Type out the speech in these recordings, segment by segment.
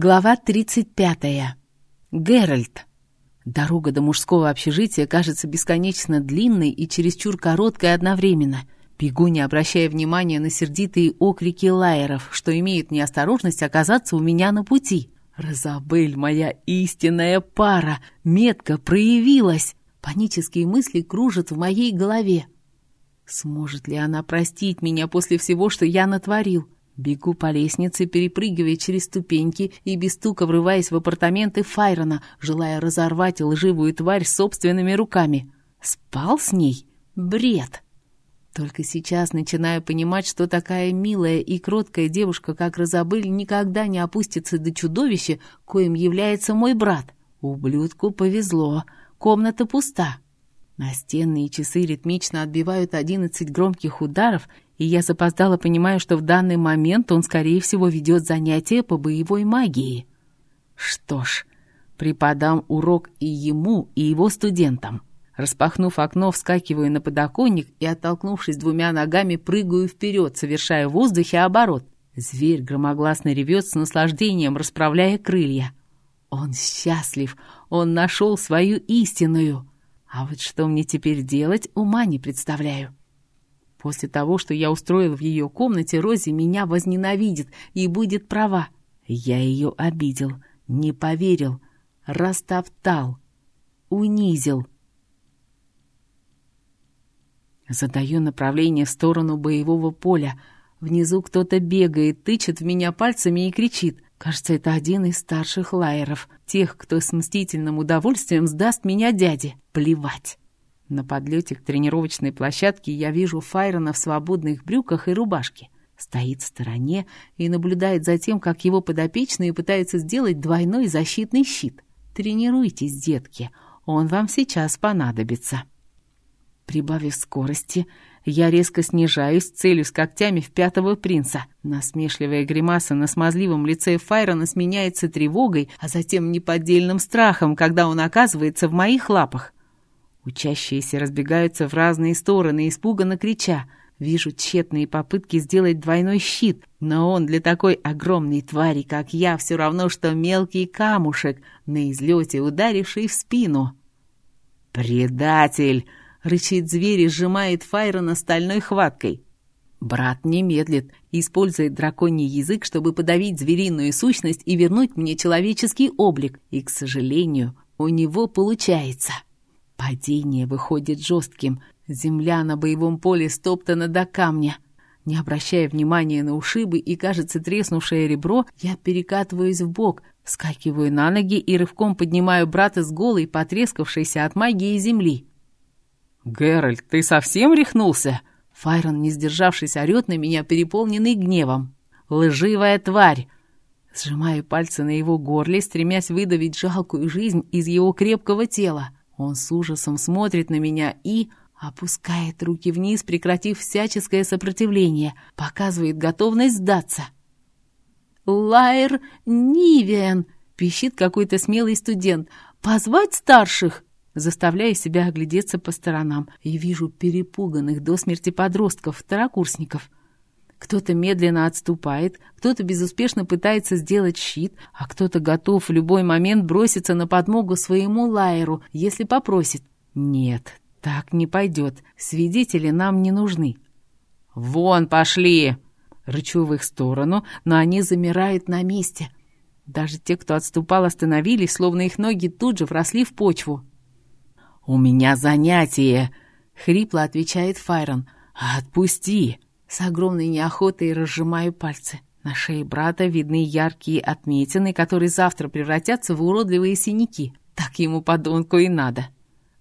Глава 35. Геральт. Дорога до мужского общежития кажется бесконечно длинной и чересчур короткой одновременно. Бегу, не обращая внимания на сердитые окрики лайеров, что имеют неосторожность оказаться у меня на пути. «Розабель, моя истинная пара! Метка проявилась!» Панические мысли кружат в моей голове. Сможет ли она простить меня после всего, что я натворил? Бегу по лестнице, перепрыгивая через ступеньки и без стука врываясь в апартаменты Файрона, желая разорвать лживую тварь собственными руками. Спал с ней? Бред! Только сейчас начинаю понимать, что такая милая и кроткая девушка, как Розабель, никогда не опустится до чудовища, коим является мой брат. Ублюдку повезло. Комната пуста. Настенные часы ритмично отбивают одиннадцать громких ударов, и я запоздало понимаю, что в данный момент он, скорее всего, ведет занятия по боевой магии. Что ж, преподам урок и ему, и его студентам. Распахнув окно, вскакиваю на подоконник и, оттолкнувшись двумя ногами, прыгаю вперед, совершая в воздухе оборот. Зверь громогласно ревет с наслаждением, расправляя крылья. Он счастлив, он нашел свою истинную. А вот что мне теперь делать, ума не представляю. После того, что я устроил в ее комнате, Рози меня возненавидит и будет права. Я ее обидел, не поверил, растоптал, унизил. Задаю направление в сторону боевого поля. Внизу кто-то бегает, тычет в меня пальцами и кричит. Кажется, это один из старших лайеров, тех, кто с мстительным удовольствием сдаст меня дяде. Плевать. На подлете к тренировочной площадке я вижу Файрона в свободных брюках и рубашке. Стоит в стороне и наблюдает за тем, как его подопечные пытаются сделать двойной защитный щит. Тренируйтесь, детки, он вам сейчас понадобится. Прибавив скорости, я резко снижаюсь, целюсь когтями в пятого принца. Насмешливая гримаса на смазливом лице Файрона сменяется тревогой, а затем неподдельным страхом, когда он оказывается в моих лапах. Учащиеся разбегаются в разные стороны, испуганно крича. Вижу тщетные попытки сделать двойной щит, но он для такой огромной твари, как я, все равно, что мелкий камушек, на излете ударивший в спину. «Предатель!» — рычит зверь и сжимает Файрона стальной хваткой. Брат не медлит использует драконий язык, чтобы подавить звериную сущность и вернуть мне человеческий облик. И, к сожалению, у него получается. Падение выходит жестким. Земля на боевом поле стоптана до камня. Не обращая внимания на ушибы и, кажется, треснувшее ребро, я перекатываюсь в бок, вскакиваю на ноги и рывком поднимаю брата с голой, потрескавшейся от магии земли. «Геральт, ты совсем рехнулся?» Файрон, не сдержавшись, орет на меня, переполненный гневом. «Лживая тварь!» Сжимаю пальцы на его горле, стремясь выдавить жалкую жизнь из его крепкого тела. Он с ужасом смотрит на меня и опускает руки вниз, прекратив всяческое сопротивление, показывает готовность сдаться. «Лайер Нивиан!» — пищит какой-то смелый студент. «Позвать старших?» заставляя себя оглядеться по сторонам, и вижу перепуганных до смерти подростков, второкурсников. Кто-то медленно отступает, кто-то безуспешно пытается сделать щит, а кто-то готов в любой момент броситься на подмогу своему лайеру, если попросит. Нет, так не пойдет, свидетели нам не нужны. «Вон пошли!» Рычу в их сторону, но они замирают на месте. Даже те, кто отступал, остановились, словно их ноги тут же вросли в почву. «У меня занятие!» — хрипло отвечает Файрон. «Отпусти!» С огромной неохотой разжимаю пальцы. На шее брата видны яркие отметины, которые завтра превратятся в уродливые синяки. Так ему, подонку, и надо.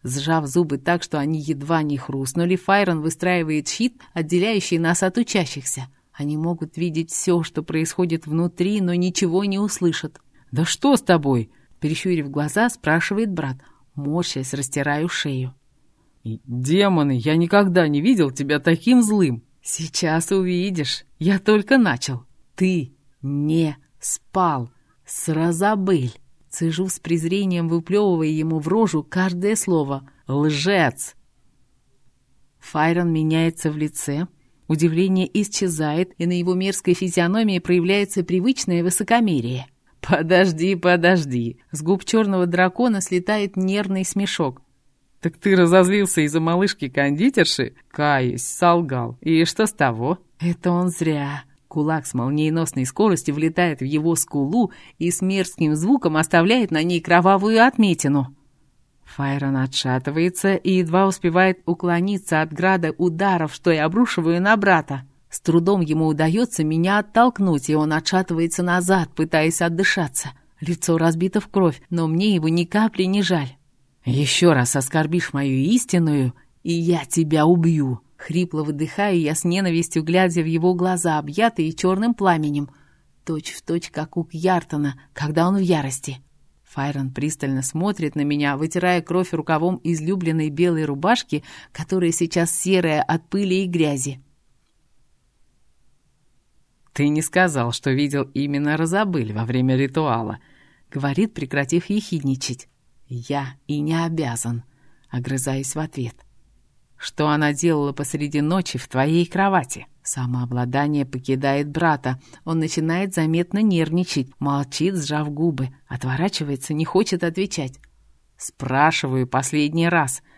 Сжав зубы так, что они едва не хрустнули, Файрон выстраивает щит, отделяющий нас от учащихся. Они могут видеть все, что происходит внутри, но ничего не услышат. «Да что с тобой?» Перещурив глаза, спрашивает брат морщась, растираю шею. «Демоны, я никогда не видел тебя таким злым!» «Сейчас увидишь, я только начал. Ты не спал с Розабель!» Цежу с презрением, выплевывая ему в рожу каждое слово. «Лжец!» Файрон меняется в лице, удивление исчезает, и на его мерзкой физиономии проявляется привычное высокомерие. Подожди, подожди. С губ черного дракона слетает нервный смешок. Так ты разозлился из-за малышки-кондитерши? Каюсь, солгал. И что с того? Это он зря. Кулак с молниеносной скоростью влетает в его скулу и с мерзким звуком оставляет на ней кровавую отметину. Файрон отшатывается и едва успевает уклониться от града ударов, что я обрушиваю на брата. С трудом ему удается меня оттолкнуть, и он отшатывается назад, пытаясь отдышаться. Лицо разбито в кровь, но мне его ни капли не жаль. «Еще раз оскорбишь мою истинную, и я тебя убью!» Хрипло выдыхаю я с ненавистью, глядя в его глаза, объятые черным пламенем. Точь в точь, как у Кьяртона, когда он в ярости. Файрон пристально смотрит на меня, вытирая кровь рукавом излюбленной белой рубашки, которая сейчас серая от пыли и грязи. «Ты не сказал, что видел именно Розабыль во время ритуала», — говорит, прекратив ехидничать. «Я и не обязан», — огрызаюсь в ответ. «Что она делала посреди ночи в твоей кровати?» Самообладание покидает брата. Он начинает заметно нервничать, молчит, сжав губы, отворачивается, не хочет отвечать. Спрашиваю последний раз —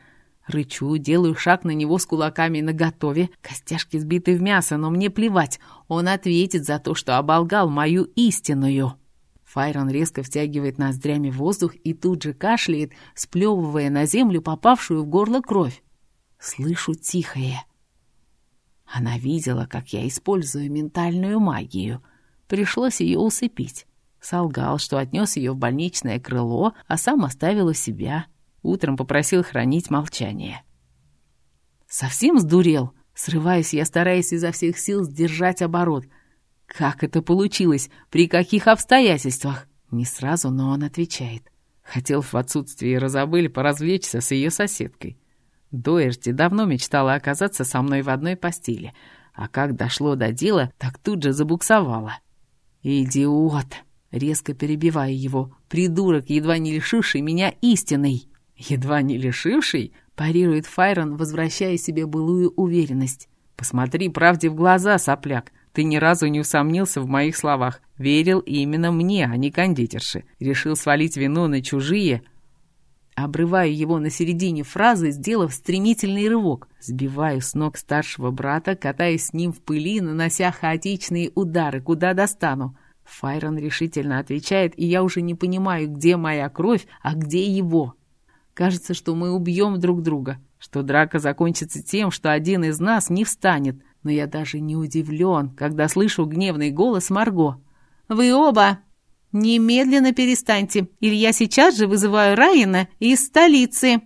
Рычу, делаю шаг на него с кулаками наготове, костяшки сбиты в мясо, но мне плевать. Он ответит за то, что оболгал мою истинную. Файрон резко втягивает ноздрями воздух и тут же кашляет, сплевывая на землю попавшую в горло кровь. Слышу тихое. Она видела, как я использую ментальную магию. Пришлось ее усыпить. Солгал, что отнес ее в больничное крыло, а сам оставил у себя. Утром попросил хранить молчание. «Совсем сдурел?» Срываюсь я, стараясь изо всех сил сдержать оборот. «Как это получилось? При каких обстоятельствах?» Не сразу, но он отвечает. Хотел в отсутствии Розабель поразвлечься с ее соседкой. Доерти давно мечтала оказаться со мной в одной постели, а как дошло до дела, так тут же забуксовала. «Идиот!» — резко перебивая его. «Придурок, едва не лишивший меня истиной!» Едва не лишивший, парирует Файрон, возвращая себе былую уверенность. «Посмотри правде в глаза, сопляк. Ты ни разу не усомнился в моих словах. Верил именно мне, а не кондитерше. Решил свалить вину на чужие». Обрываю его на середине фразы, сделав стремительный рывок. Сбиваю с ног старшего брата, катаясь с ним в пыли, нанося хаотичные удары, куда достану. Файрон решительно отвечает, и я уже не понимаю, где моя кровь, а где его. Кажется, что мы убьем друг друга, что драка закончится тем, что один из нас не встанет. Но я даже не удивлен, когда слышу гневный голос Марго. «Вы оба! Немедленно перестаньте, или я сейчас же вызываю Райана из столицы!»